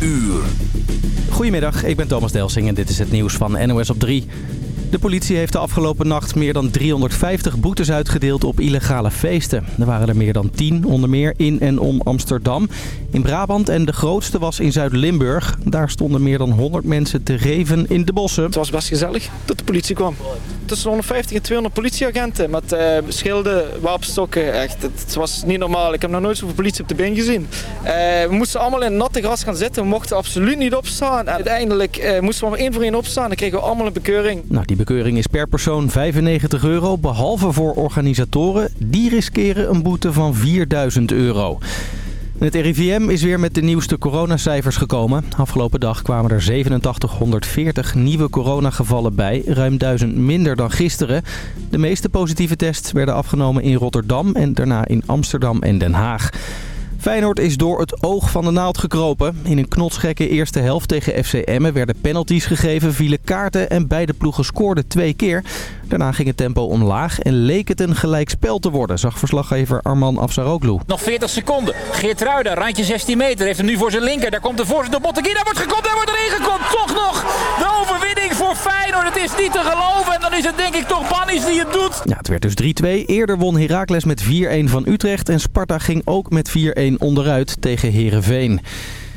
uur. Goedemiddag, ik ben Thomas Delsing en dit is het nieuws van NOS op 3. De politie heeft de afgelopen nacht meer dan 350 boetes uitgedeeld op illegale feesten. Er waren er meer dan 10, onder meer in en om Amsterdam, in Brabant en de grootste was in Zuid-Limburg. Daar stonden meer dan 100 mensen te reven in de bossen. Het was best gezellig dat de politie kwam. Tussen 150 en 200 politieagenten met uh, schilden, wapenstokken. Echt, het, was niet normaal. Ik heb nog nooit zoveel politie op de been gezien. Uh, we moesten allemaal in natte gras gaan zitten. We mochten absoluut niet opstaan. En uiteindelijk uh, moesten we maar één voor één opstaan. Dan kregen we allemaal een bekeuring. Nou, die bekeuring is per persoon 95 euro, behalve voor organisatoren. Die riskeren een boete van 4000 euro. Het RIVM is weer met de nieuwste coronacijfers gekomen. Afgelopen dag kwamen er 8740 nieuwe coronagevallen bij. Ruim 1000 minder dan gisteren. De meeste positieve tests werden afgenomen in Rotterdam en daarna in Amsterdam en Den Haag. Feyenoord is door het oog van de naald gekropen. In een knotsgekke eerste helft tegen FC Emmen werden penalties gegeven, vielen kaarten en beide ploegen scoorden twee keer. Daarna ging het tempo omlaag en leek het een gelijkspel te worden, zag verslaggever Arman Afsaroglu. Nog 40 seconden. Geert Ruida, randje 16 meter, heeft hem nu voor zijn linker. Daar komt de voorzitter op Botteguin, daar wordt gekopt, daar wordt erin gekopt. Toch nog de overwinning Het is niet te geloven en dan is het denk ik toch Bannis die het doet. Ja, het werd dus 3-2. Eerder won Heracles met 4-1 van Utrecht en Sparta ging ook met 4-1 onderuit tegen Herenveen.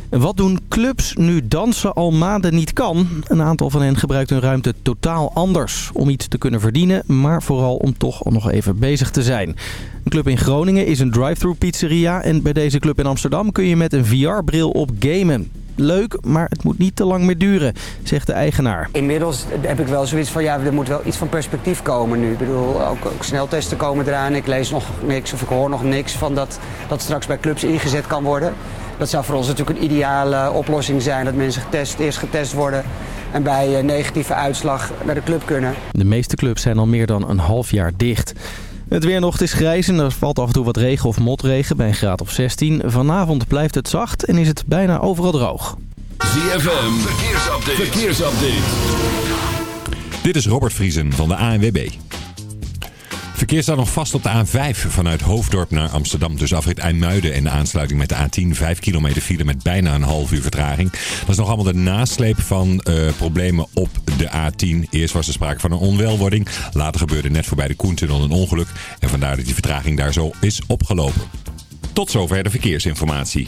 Wat doen clubs nu dansen al maanden niet kan? Een aantal van hen gebruikt hun ruimte totaal anders. Om iets te kunnen verdienen, maar vooral om toch nog even bezig te zijn. Een club in Groningen is een drive-thru pizzeria. En bij deze club in Amsterdam kun je met een VR-bril op gamen leuk, maar het moet niet te lang meer duren, zegt de eigenaar. Inmiddels heb ik wel zoiets van, ja, er moet wel iets van perspectief komen nu. Ik bedoel, ook, ook sneltesten komen eraan. Ik lees nog niks of ik hoor nog niks van dat dat straks bij clubs ingezet kan worden. Dat zou voor ons natuurlijk een ideale oplossing zijn. Dat mensen getest, eerst getest worden en bij een negatieve uitslag naar de club kunnen. De meeste clubs zijn al meer dan een half jaar dicht. Het weer nog is grijs en er valt af en toe wat regen of motregen bij een graad of 16. Vanavond blijft het zacht en is het bijna overal droog. ZFM, verkeersupdate. verkeersupdate. Dit is Robert Vriesen van de ANWB. Verkeer staat nog vast op de A5 vanuit Hoofddorp naar Amsterdam. Dus afrit IJmuiden en de aansluiting met de A10. 5 kilometer file met bijna een half uur vertraging. Dat is nog allemaal de nasleep van uh, problemen op de A10. Eerst was er sprake van een onwelwording. Later gebeurde net voorbij de Koentunnel een ongeluk. En vandaar dat die vertraging daar zo is opgelopen. Tot zover de verkeersinformatie.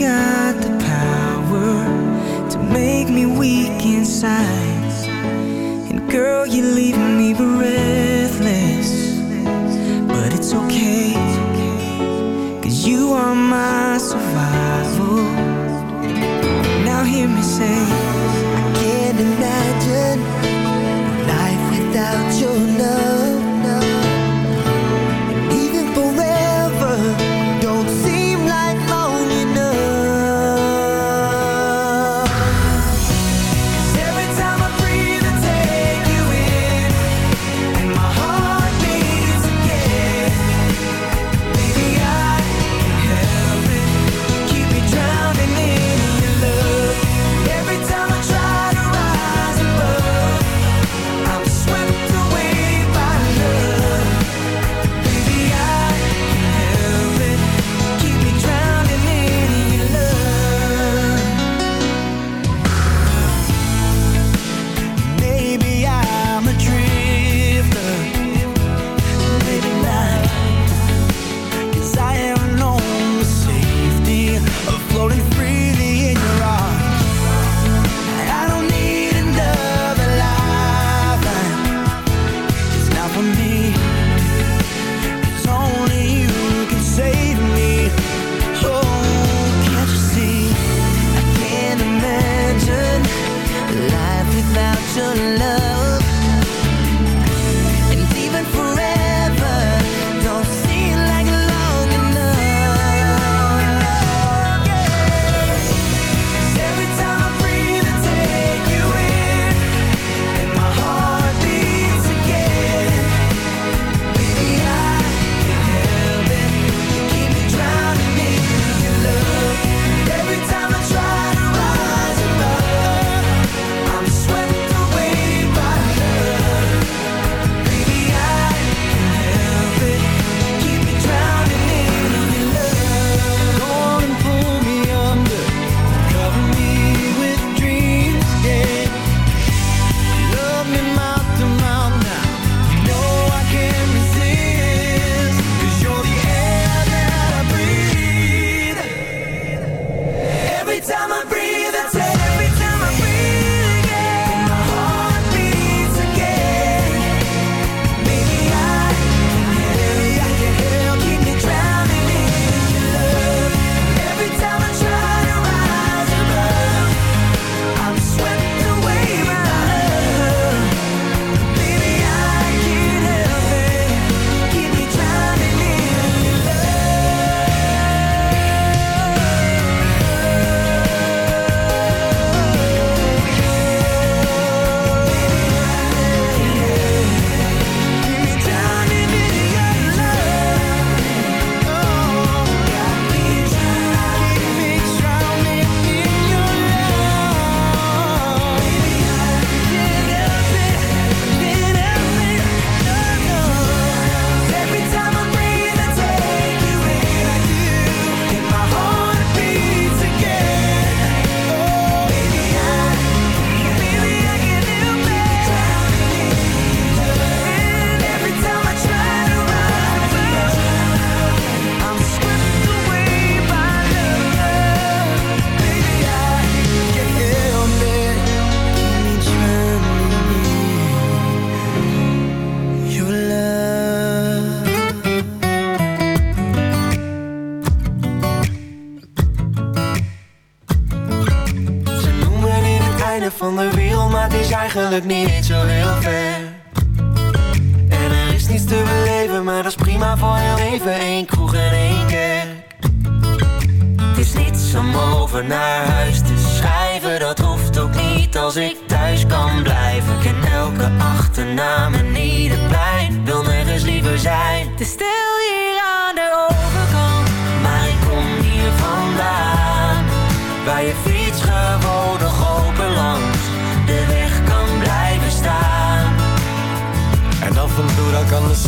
Got the power to make me weak inside. Eigenlijk niet zo heel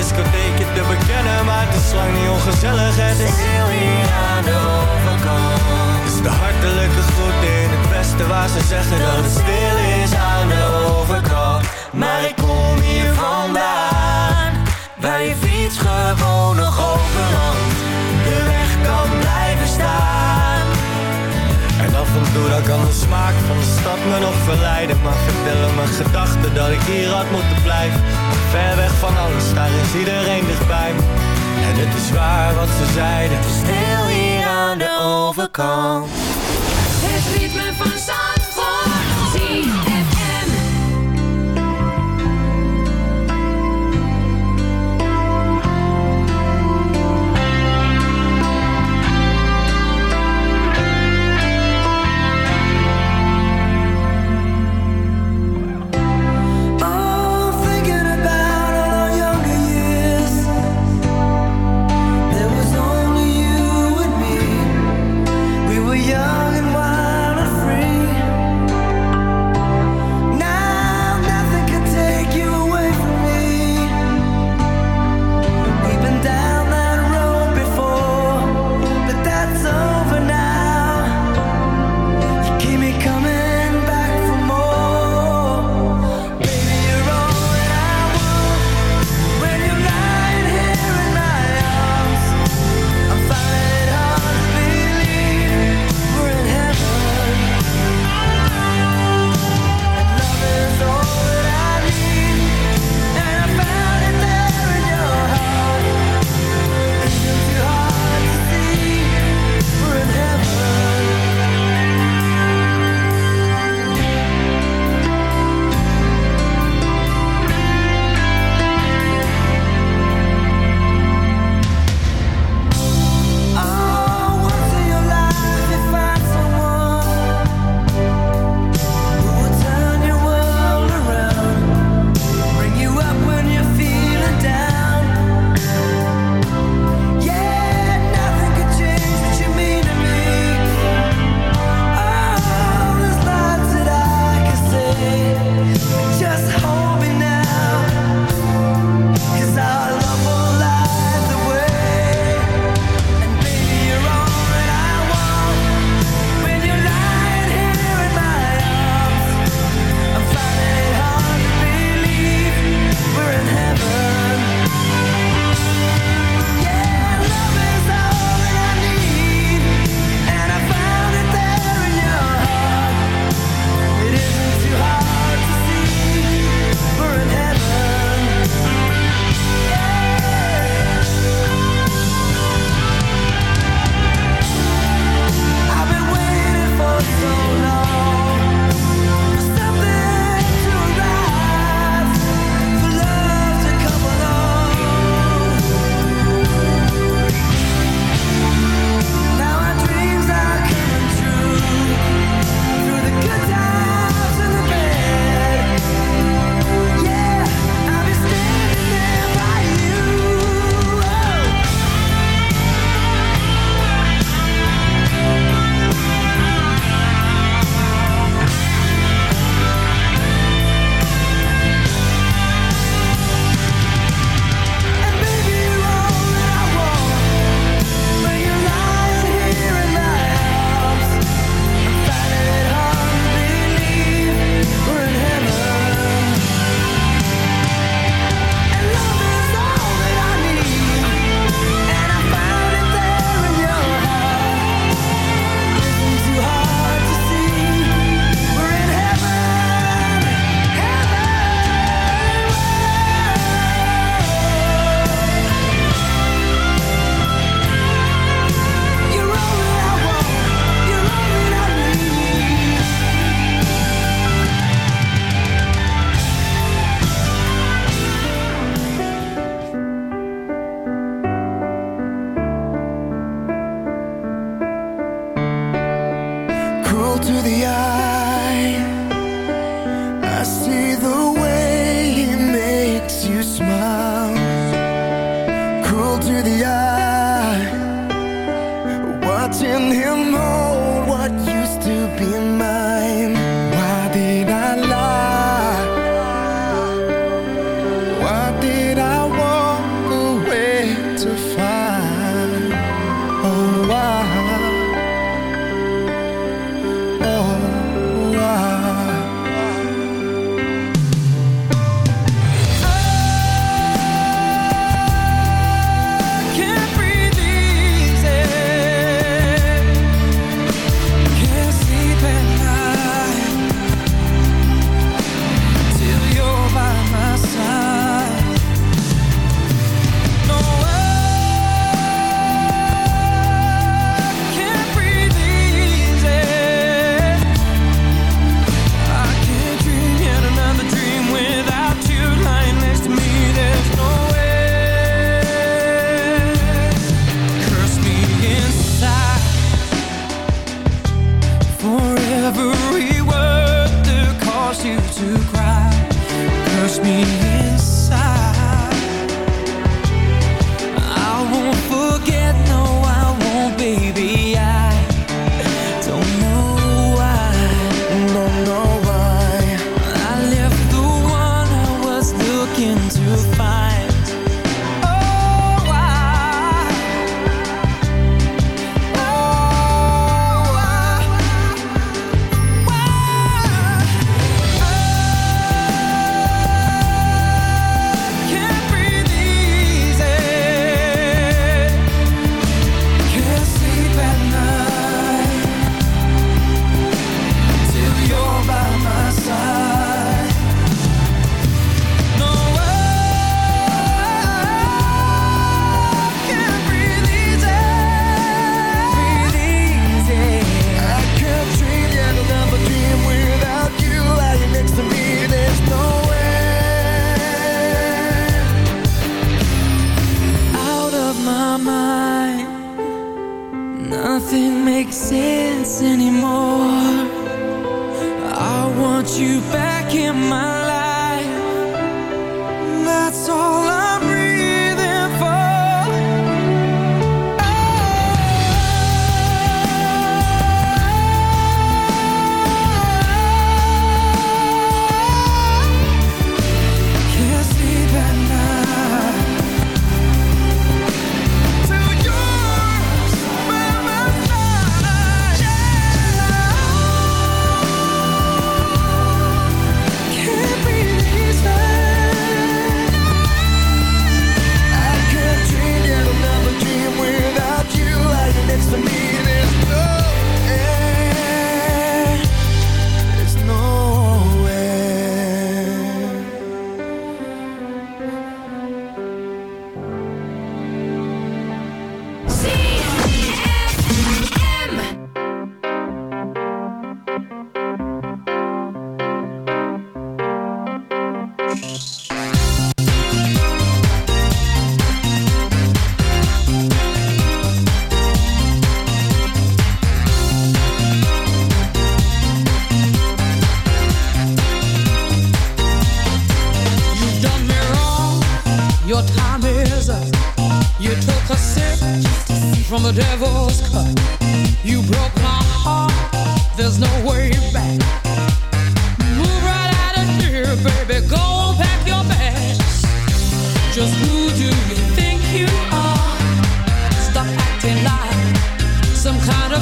discotheekje te bekennen, maar het is lang niet ongezellig Het is Stil hier aan de overkant. Het is de hartelijke groet in het westen waar ze zeggen dat het stil is aan de overkant Maar ik kom hier vandaan. Waar je fiets gewoon nog open af en kan de smaak van de stad me nog verleiden Maar vertellen mijn gedachten dat ik hier had moeten blijven Ver weg van alles, daar is iedereen dichtbij me En het is waar wat ze zeiden stil hier aan de overkant. Het ritme van Zandvoort. ZFM.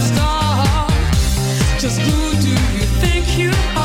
Star. Just who do you think you are?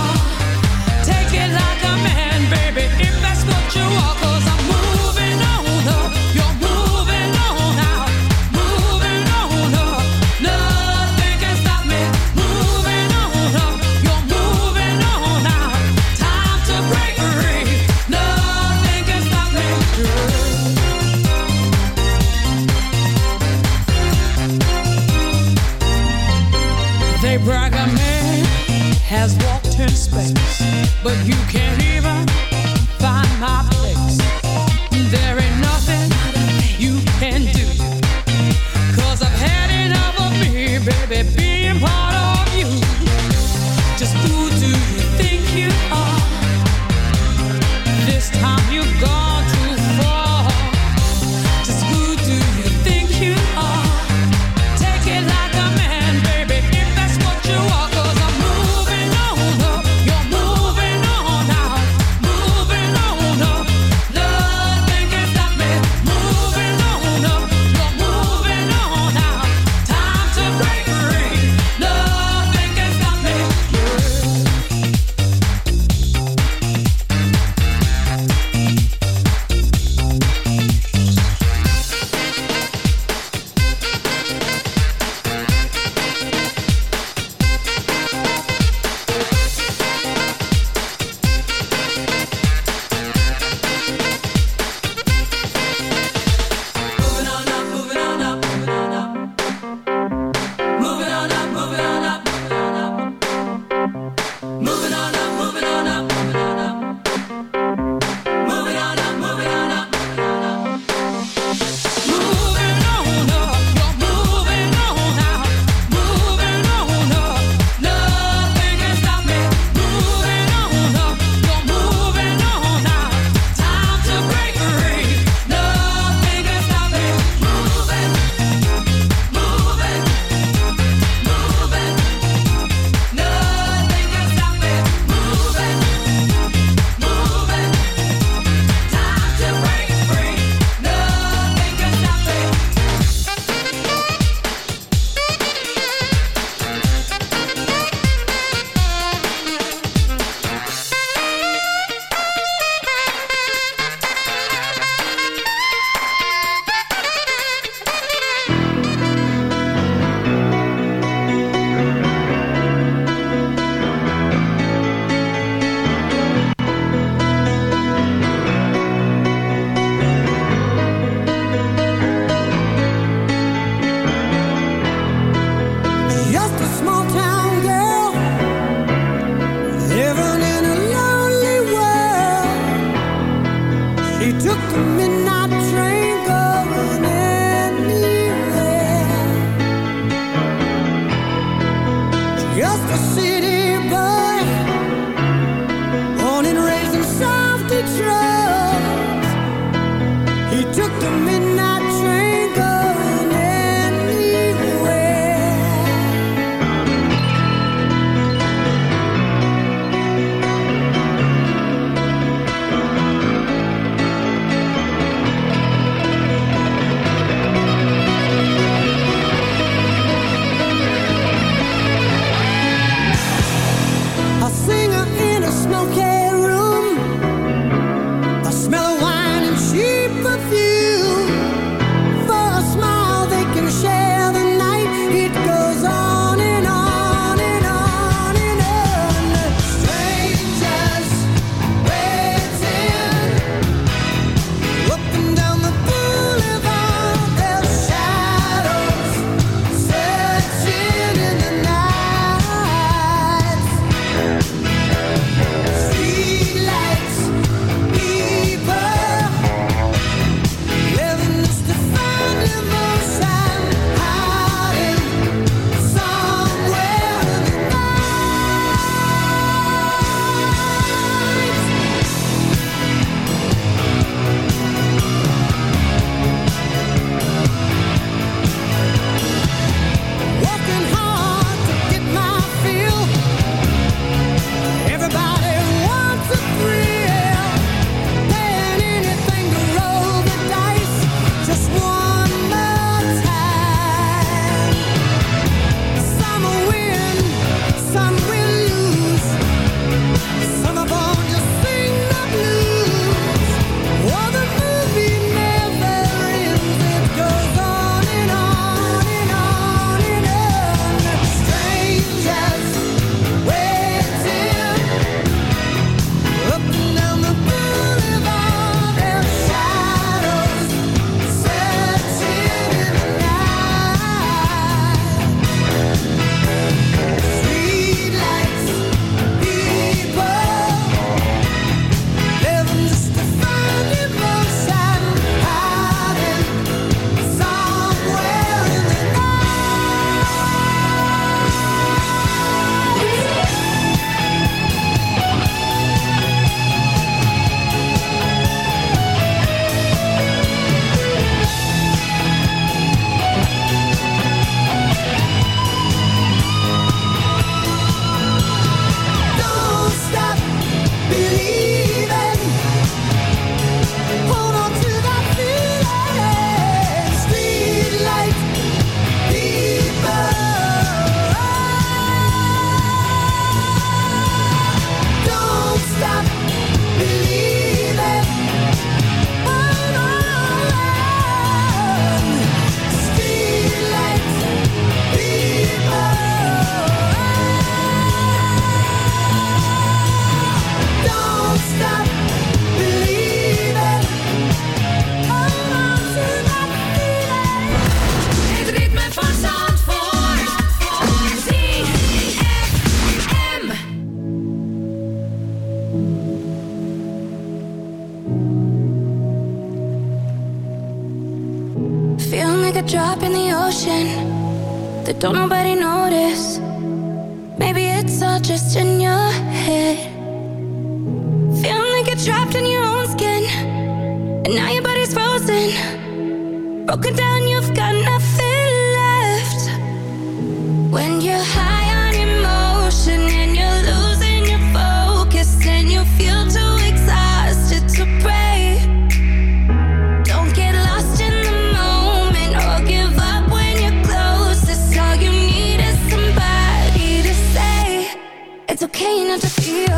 to feel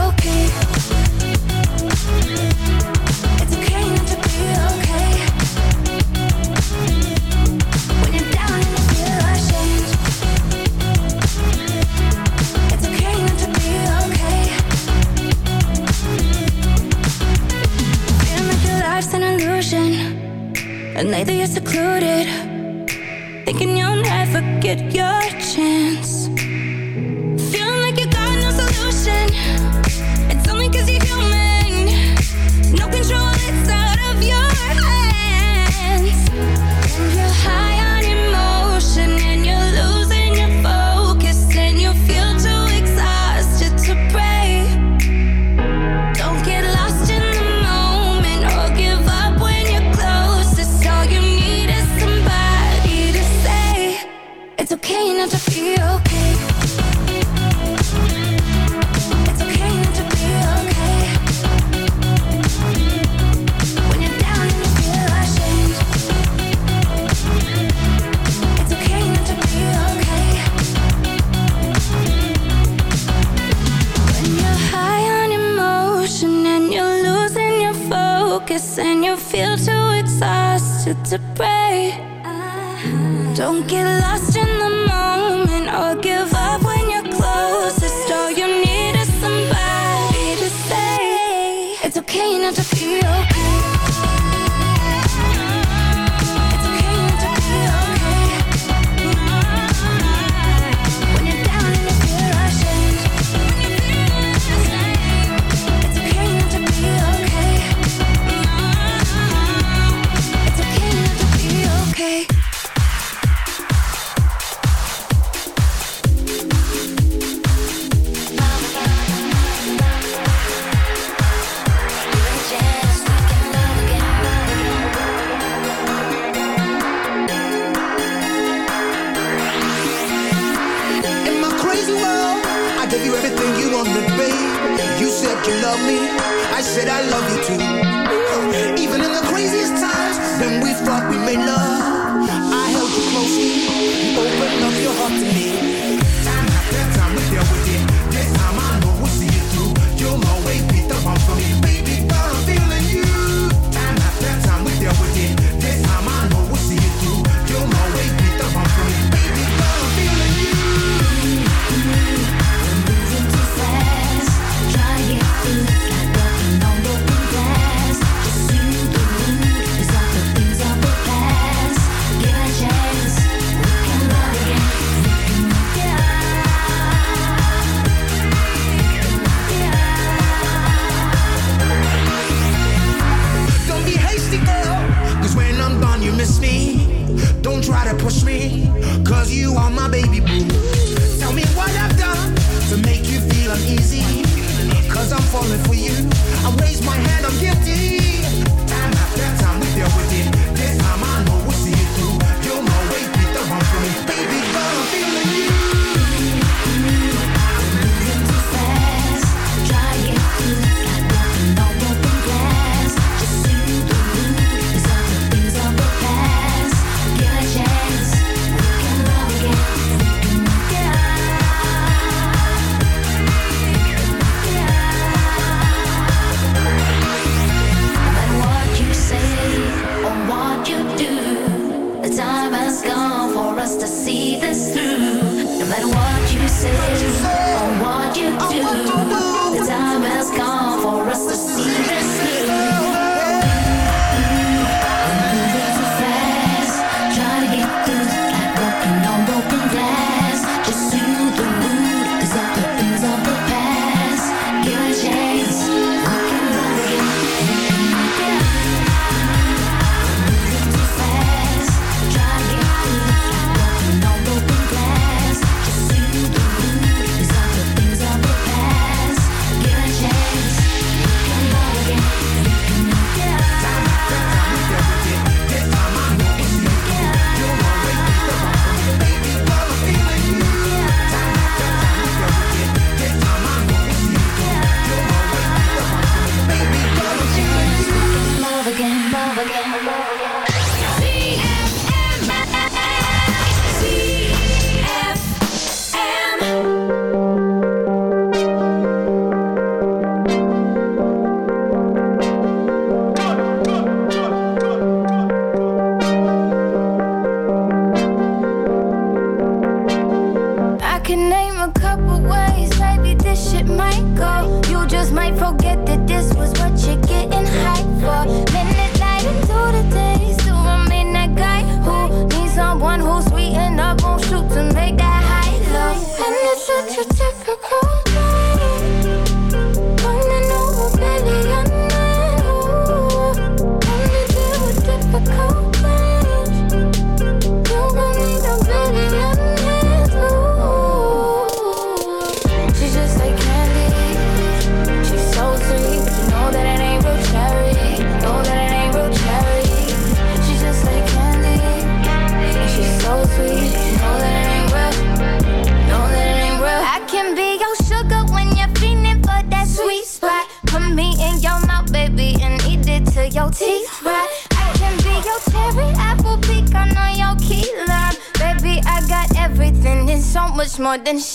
more than she's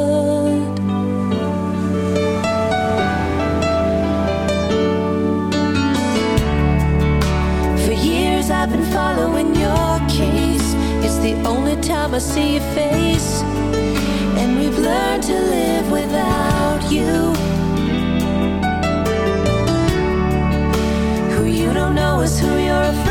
see your face, and we've learned to live without you. Who you don't know is who you're afraid.